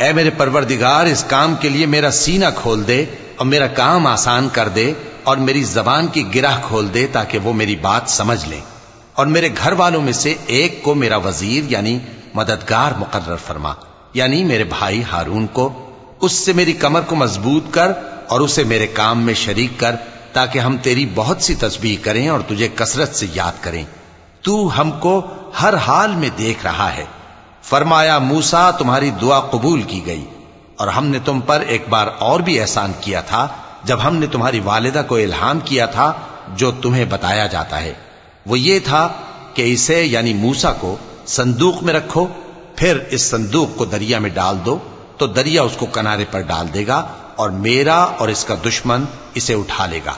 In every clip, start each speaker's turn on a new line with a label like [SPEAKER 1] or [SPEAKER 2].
[SPEAKER 1] ए मेरे परवरदिगार, इस काम के लिए मेरा सीना खोल दे और मेरा काम आसान कर दे और मेरी जबान की गिरह खोल दे ताकि वो मेरी बात समझ ले। और मेरे घर वालों में से एक को मेरा वज़ीर, यानी मददगार मुकर्र फरमा, यानी मेरे भाई हारून को। उससे मेरी कमर को मज़बूत कर और उसे मेरे काम में शरीक कर ताकि हम तेरी बहुत सी तस्बीह करें और तुझे कसरत से याद करें। तू हमको हर हाल में देख रहा है। फरमाया, मूसा, तुम्हारी दुआ कबूल की गई, और हमने तुम पर एक बार और भी एहसान किया था, जब हमने तुम्हारी वालिदा को इल्हाम किया था, जो तुम्हें बताया जाता है। वो ये था कि इसे, यानी मूसा को, संदूक में रखो, फिर इस संदूक को दरिया में डाल दो तो दरिया उसको किनारे पर डाल देगा, और मेरा और इसका दुश्मन इसे उठा लेगा।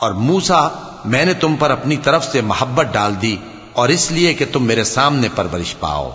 [SPEAKER 1] और मूसा, मैंने तुम पर अपनी तरफ़ से मोहब्बत डाल दी, और इसलिए कि तुम मेरे सामने परवरिश पाओ।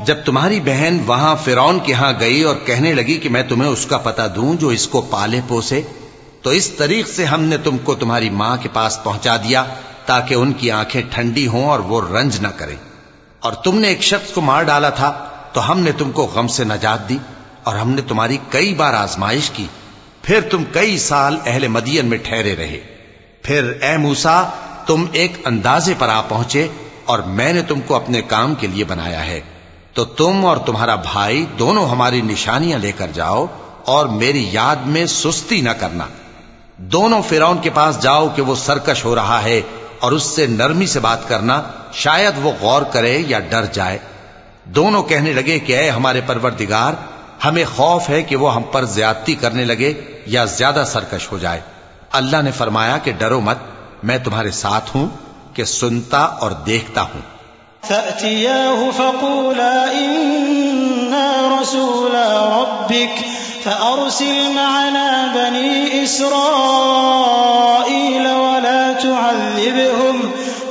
[SPEAKER 1] जब तुम्हारी बहन वहां फिरौन के यहां गई और कहने लगी कि मैं तुम्हें उसका पता दूं जो इसको पाले पोसे तो इस तरीक से हमने तुमको तुम्हारी मां के पास पहुंचा दिया ताकि उनकी आंखें ठंडी हों और वो रंज न करें और तुमने एक शख्स को मार डाला था तो हमने तुमको गम से नजात दी और हमने तुम्हारी कई बार आजमाइश की। फिर तुम कई साल अहले मदियन में ठहरे रहे। फिर ए मूसा, तुम एक अंदाजे पर आ पहुँचे और मैंने तुमको अपने काम के लिए बनाया है। तो तुम और तुम्हारा भाई दोनों हमारी निशानियाँ लेकर जाओ और मेरी याद में सुस्ती न करना। दोनों फिरौन के पास जाओ कि वो सरकश हो रहा है और उससे नरमी से बात करना, शायद वो गौर करे या डर जाए। दोनों कहने लगे कि अय हमारे परवरदिगार हमें खौफ है कि वो हम पर ज्यादती करने लगे या ज़्यादा सरकश हो जाए। अल्लाह ने फरमाया कि डरो मत, मैं तुम्हारे साथ हूँ कि सुनता और देखता हूँ।
[SPEAKER 2] फअरसिल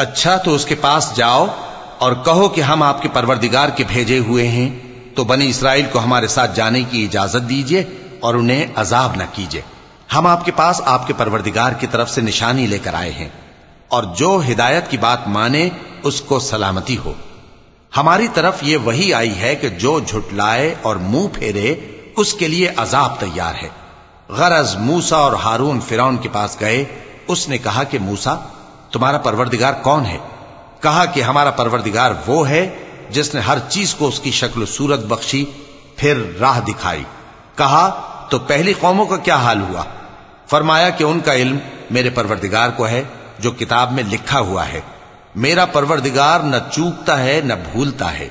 [SPEAKER 1] अच्छा तो उसके पास जाओ और कहो कि हम आपके परवरदिगार के भेजे हुए हैं तो बनी इसराइल को हमारे साथ जाने की इजाजत दीजिए और उन्हें अजाब न कीजिए हम आपके पास आपके परवरदिगार की तरफ से निशानी लेकर आए हैं और जो हिदायत की बात माने, उसको सलामती हो। हमारी तरफ़ ये वही आई है कि जो झुटलाए और मुँह फेरे, उसके लिए अजाब तैयार है। गरज मूसा और हारून फिरौन के पास गए। उसने कहा कि, मूसा, तुम्हारा परवरदिगार कौन है? कहा कि, हमारा परवरदिगार वो है, जिसने हर चीज़ को उसकी शक्ल सूरत बख्शी, फिर राह दिखाई। कहा तो पहली कौमों का क्या हाल हुआ? फरमाया कि, उनका इल्म मेरे परवरदिगार को है जो किताब में लिखा हुआ है मेरा परवरदिगार न चूकता है न भूलता है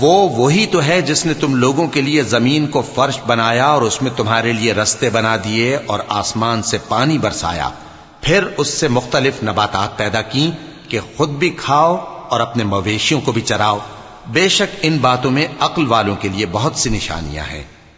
[SPEAKER 1] वो वही तो है जिसने तुम लोगों के लिए जमीन को फर्श बनाया और उसमें तुम्हारे लिए रस्ते बना दिए और आसमान से पानी बरसाया फिर उससे मुख्तलिफ नबातात पैदा की कि खुद भी खाओ और अपने मवेशियों को भी चराओ बेशक इन बातों में अक्ल वालों के लिए बहुत सी निशानियां हैं